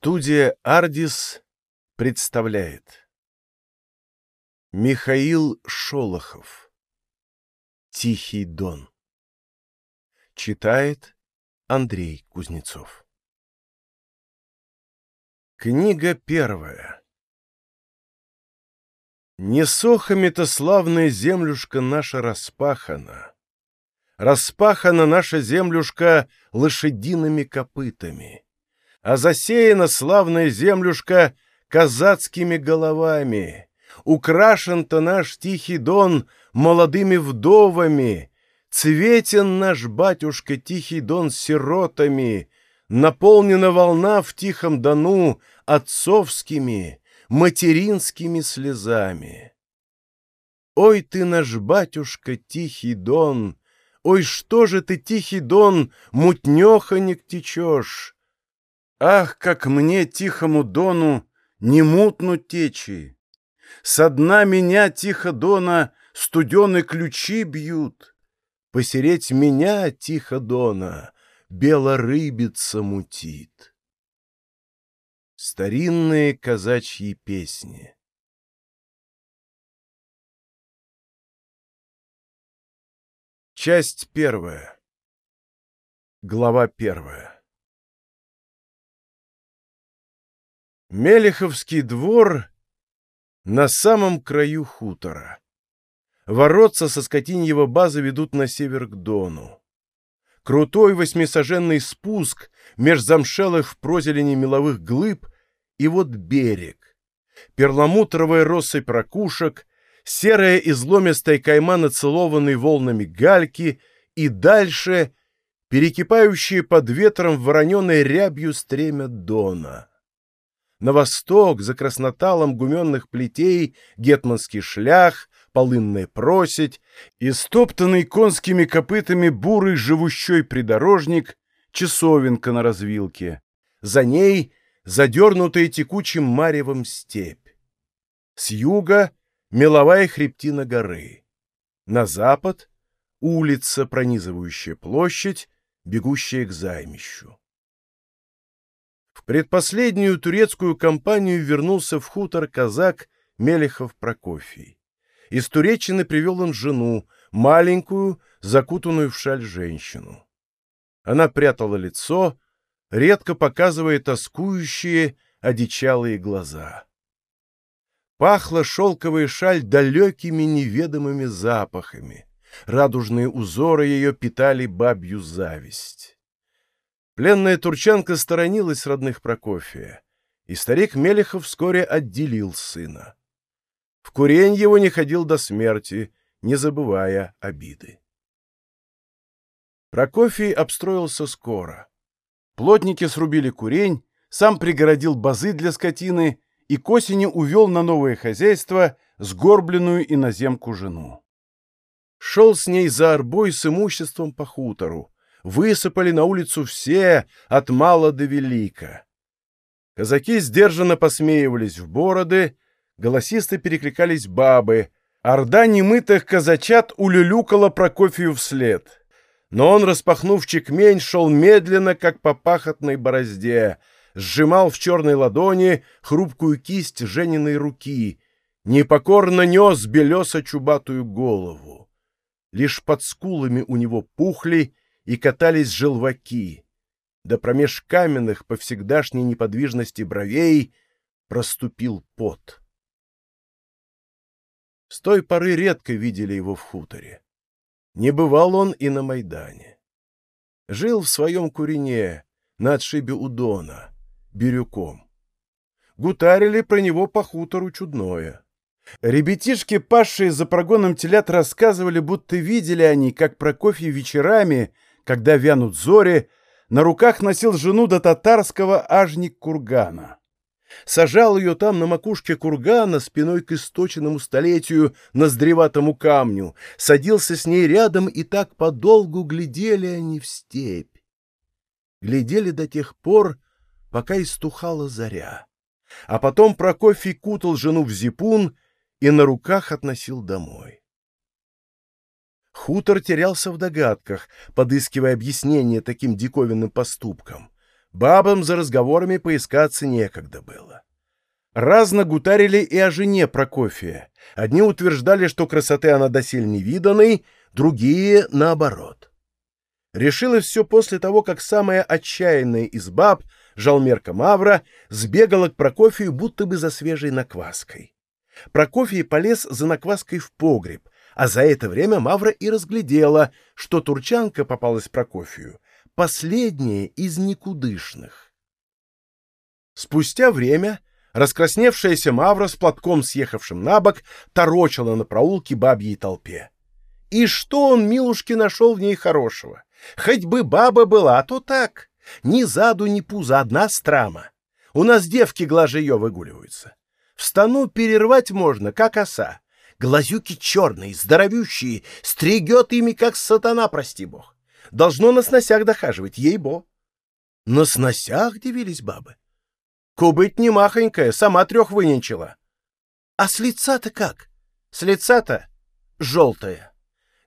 Студия «Ардис» представляет. Михаил Шолохов. «Тихий дон» Читает Андрей Кузнецов. Книга первая. Не сохами-то славная землюшка наша распахана, Распахана наша землюшка лошадиными копытами — а засеяна славная землюшка казацкими головами. Украшен-то наш тихий дон молодыми вдовами, цветен наш батюшка тихий дон сиротами, наполнена волна в тихом дону отцовскими, материнскими слезами. Ой ты наш батюшка тихий дон, ой что же ты тихий дон, мутнеханик течешь, Ах, как мне, тихому дону, не мутнуть течи! Со дна меня, тихо дона, студеные ключи бьют. Посереть меня, тихо дона, белорыбица мутит. Старинные казачьи песни Часть первая Глава первая Мелеховский двор на самом краю хутора. Воротца со скотиньего базы ведут на север к Дону. Крутой восьмисоженный спуск меж замшелых в прозелени меловых глыб, и вот берег. Перламутровая россыпь ракушек, серая изломистая кайма нацелованной волнами гальки и дальше перекипающие под ветром вороненой рябью стремя Дона. На восток, за красноталом гуменных плетей, гетманский шлях, полынная просить, и стоптанный конскими копытами бурый живущой придорожник, часовенка на развилке. За ней задернутая текучим маревом степь. С юга — меловая хребтина горы. На запад — улица, пронизывающая площадь, бегущая к займищу. В предпоследнюю турецкую компанию вернулся в хутор казак Мелехов Прокофий. Из Туреччины привел он жену, маленькую, закутанную в шаль женщину. Она прятала лицо, редко показывая тоскующие, одичалые глаза. Пахла шелковая шаль далекими неведомыми запахами. Радужные узоры ее питали бабью зависть. Пленная турчанка сторонилась родных Прокофия, и старик Мелехов вскоре отделил сына. В курень его не ходил до смерти, не забывая обиды. Прокофий обстроился скоро. Плотники срубили курень, сам пригородил базы для скотины и к осени увел на новое хозяйство сгорбленную иноземку жену. Шел с ней за арбой с имуществом по хутору, высыпали на улицу все, от мала до велика. Казаки сдержанно посмеивались в бороды, голосисто перекликались бабы, орда немытых казачат улюлюкала Прокофию вслед. Но он, распахнув чекмень, шел медленно, как по пахотной борозде, сжимал в черной ладони хрупкую кисть Жениной руки, непокорно нес белесо-чубатую голову. Лишь под скулами у него пухли и катались желваки, да промеж каменных по всегдашней неподвижности бровей проступил пот. С той поры редко видели его в хуторе. Не бывал он и на Майдане. Жил в своем курине, на отшибе у Дона, бирюком. Гутарили про него по хутору чудное. Ребятишки, пасшие за прогоном телят, рассказывали, будто видели они, как Прокофьев вечерами — когда вянут зори, на руках носил жену до татарского ажник кургана. Сажал ее там на макушке кургана спиной к источенному столетию ноздреватому камню, садился с ней рядом, и так подолгу глядели они в степь. Глядели до тех пор, пока истухала заря. А потом Прокофий кутал жену в зипун и на руках относил домой. Хутор терялся в догадках, подыскивая объяснение таким диковинным поступкам. бабам за разговорами поискаться некогда было. Разно гутарили и о жене Прокофия. Одни утверждали, что красоты она досель не виданной, другие — наоборот. Решилось все после того, как самая отчаянная из баб, жалмерка Мавра, сбегала к Прокофию будто бы за свежей накваской. Прокофий полез за накваской в погреб, а за это время Мавра и разглядела, что турчанка попалась Прокофию, последняя из никудышных. Спустя время раскрасневшаяся Мавра с платком, съехавшим на бок, торочила на проулке бабьей толпе. И что он, милушки, нашел в ней хорошего? Хоть бы баба была, а то так. Ни заду, ни пуза, одна страма. У нас девки глаже ее выгуливаются. В стану перервать можно, как оса. Глазюки черные, здоровющие, стригет ими, как сатана, прости бог. Должно на сносях дохаживать, ей-бо. На сносях дивились бабы. Кубыть не махонькая, сама трех выненчила. А с лица-то как? С лица-то желтая.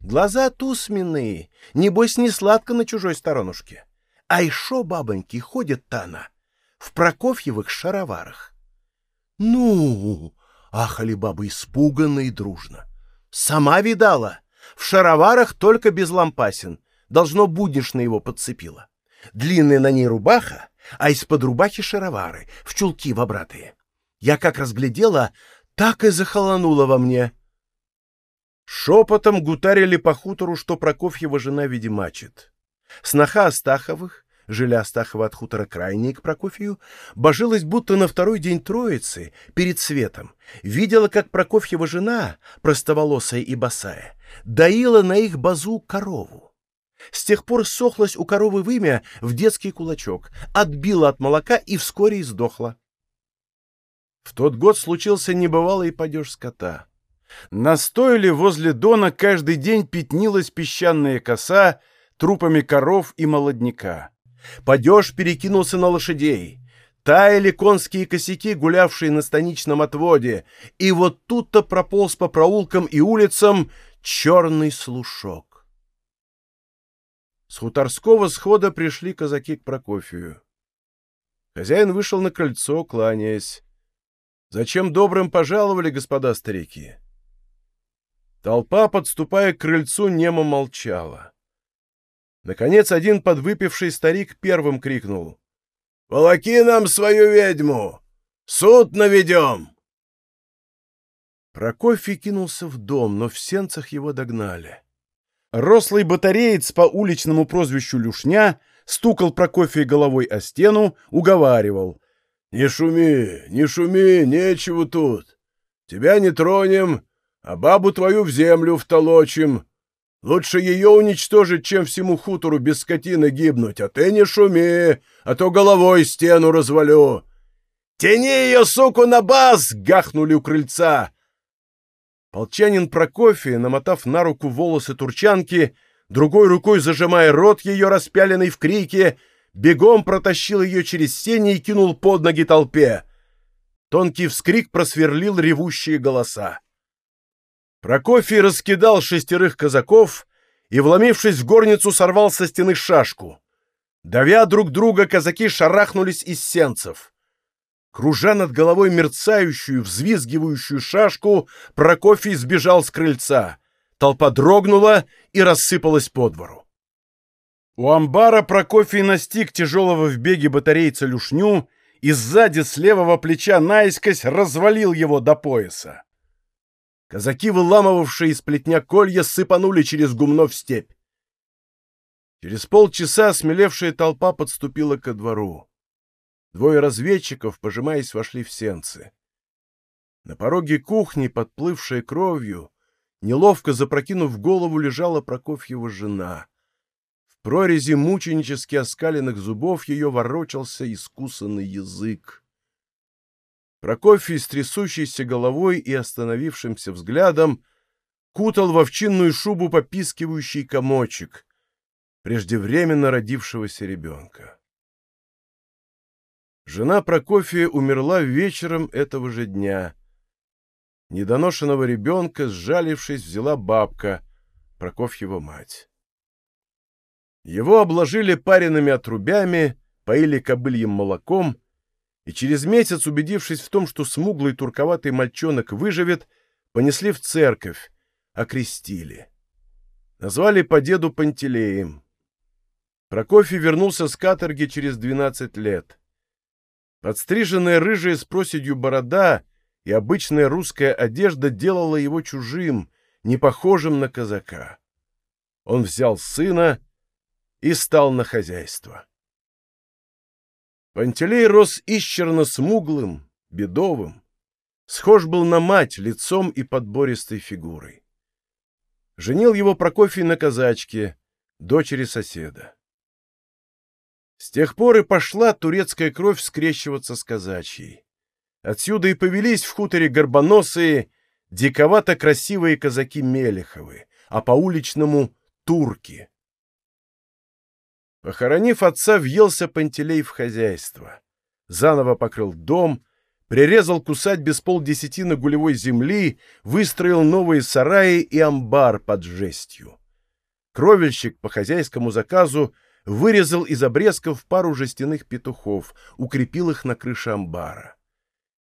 Глаза тусменные, небось не сладко на чужой сторонушке. А еще бабоньки ходят-то она в Прокофьевых шароварах. Ну, ахали бабы испуганно и дружно. Сама видала, в шароварах только без лампасин, должно буднишно его подцепила. Длинная на ней рубаха, а из-под рубахи шаровары, в чулки вобратые. Я как разглядела, так и захолонула во мне — Шепотом гутарили по хутору, что Прокофьева жена ведьмачит. Сноха Астаховых, жили Астахова от хутора крайней к Прокофью, божилась будто на второй день Троицы, перед светом, видела, как Прокофьева жена, простоволосая и босая, доила на их базу корову. С тех пор сохлась у коровы вымя в детский кулачок, отбила от молока и вскоре издохла. В тот год случился небывалый падеж скота. На стойле возле дона каждый день пятнилась песчаная коса трупами коров и молодняка. Падеж перекинулся на лошадей. Таяли конские косяки, гулявшие на станичном отводе, и вот тут-то прополз по проулкам и улицам черный слушок. С хуторского схода пришли казаки к Прокофию. Хозяин вышел на крыльцо, кланяясь. «Зачем добрым пожаловали, господа старики?» Толпа, подступая к крыльцу, немо молчала. Наконец один подвыпивший старик первым крикнул. «Волоки нам свою ведьму! Суд наведем!» Прокофий кинулся в дом, но в сенцах его догнали. Рослый батареец по уличному прозвищу Люшня стукал Прокофия головой о стену, уговаривал. «Не шуми, не шуми, нечего тут. Тебя не тронем, а бабу твою в землю втолочим. Лучше ее уничтожить, чем всему хутору без скотины гибнуть, а ты не шуми, а то головой стену развалю. «Тяни ее, суку, на баз!» — гахнули у крыльца. Полчанин Прокофий, намотав на руку волосы турчанки, другой рукой зажимая рот ее, распяленный в крике, бегом протащил ее через сени и кинул под ноги толпе. Тонкий вскрик просверлил ревущие голоса. Прокофий раскидал шестерых казаков и, вломившись в горницу, сорвал со стены шашку. Давя друг друга, казаки шарахнулись из сенцев. Кружа над головой мерцающую, взвизгивающую шашку, Прокофий сбежал с крыльца. Толпа дрогнула и рассыпалась по двору. У амбара Прокофий настиг тяжелого в беге батарейца Люшню и сзади с левого плеча наискось развалил его до пояса. Казаки, выламывавшие из плетня колья, сыпанули через гумно в степь. Через полчаса смелевшая толпа подступила ко двору. Двое разведчиков, пожимаясь, вошли в сенцы. На пороге кухни, подплывшая кровью, неловко запрокинув голову, лежала Прокофьева жена. В прорези мученически оскаленных зубов ее ворочался искусанный язык. Прокофий с трясущейся головой и остановившимся взглядом кутал в овчинную шубу попискивающий комочек, преждевременно родившегося ребенка. Жена Прокофия умерла вечером этого же дня. Недоношенного ребенка, сжалившись, взяла бабка, Прокофьева мать. Его обложили паренными отрубями, поили кобыльем молоком, и через месяц, убедившись в том, что смуглый турковатый мальчонок выживет, понесли в церковь, окрестили. Назвали по деду Пантелеем. Прокофий вернулся с каторги через 12 лет. Подстриженная рыжая с проседью борода и обычная русская одежда делала его чужим, не похожим на казака. Он взял сына и стал на хозяйство. Пантелей рос исчерно смуглым, бедовым. Схож был на мать лицом и подбористой фигурой. Женил его Прокофий на казачке, дочери соседа. С тех пор и пошла турецкая кровь скрещиваться с казачьей. Отсюда и повелись в хуторе горбоносые, диковато красивые казаки Мелеховы, а по-уличному — турки. Похоронив отца, въелся Пантелей в хозяйство. Заново покрыл дом, прирезал к усадьбе с полдесятины гулевой земли, выстроил новые сараи и амбар под жестью. Кровельщик по хозяйскому заказу вырезал из обрезков пару жестяных петухов, укрепил их на крыше амбара.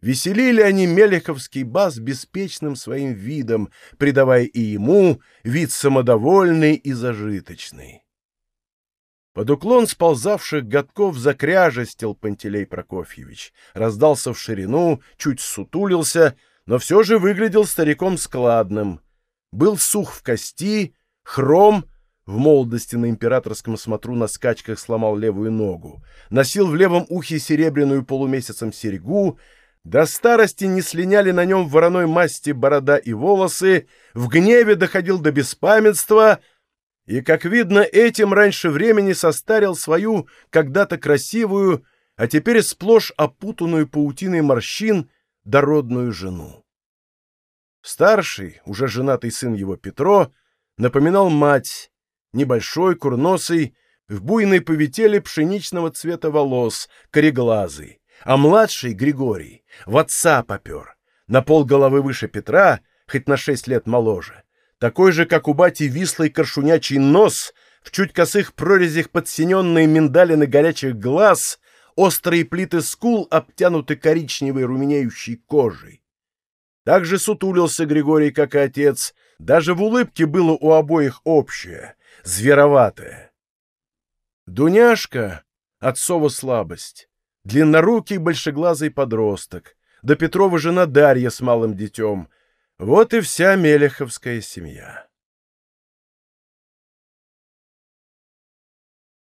Веселили они Мелеховский бас беспечным своим видом, придавая и ему вид самодовольный и зажиточный. Под уклон сползавших годков закряжестил Пантелей Прокофьевич, раздался в ширину, чуть сутулился, но все же выглядел стариком складным. Был сух в кости, хром, в молодости на императорском смотру на скачках сломал левую ногу, носил в левом ухе серебряную полумесяцем серьгу, до старости не слиняли на нем вороной масти борода и волосы, в гневе доходил до беспамятства — и, как видно, этим раньше времени состарил свою когда-то красивую, а теперь сплошь опутанную паутиной морщин, дородную жену. Старший, уже женатый сын его Петро, напоминал мать, небольшой, курносый, в буйной повители пшеничного цвета волос, кореглазый, а младший, Григорий, в отца попер, на пол головы выше Петра, хоть на шесть лет моложе, такой же, как у бати вислый коршунячий нос, в чуть косых прорезях подсиненные миндалины горячих глаз, острые плиты скул обтянуты коричневой руменеющей кожей. Так же сутулился Григорий, как и отец, даже в улыбке было у обоих общее, звероватое. Дуняшка — отцова слабость, длиннорукий большеглазый подросток, да Петрова жена Дарья с малым детем — вот и вся Мелеховская семья.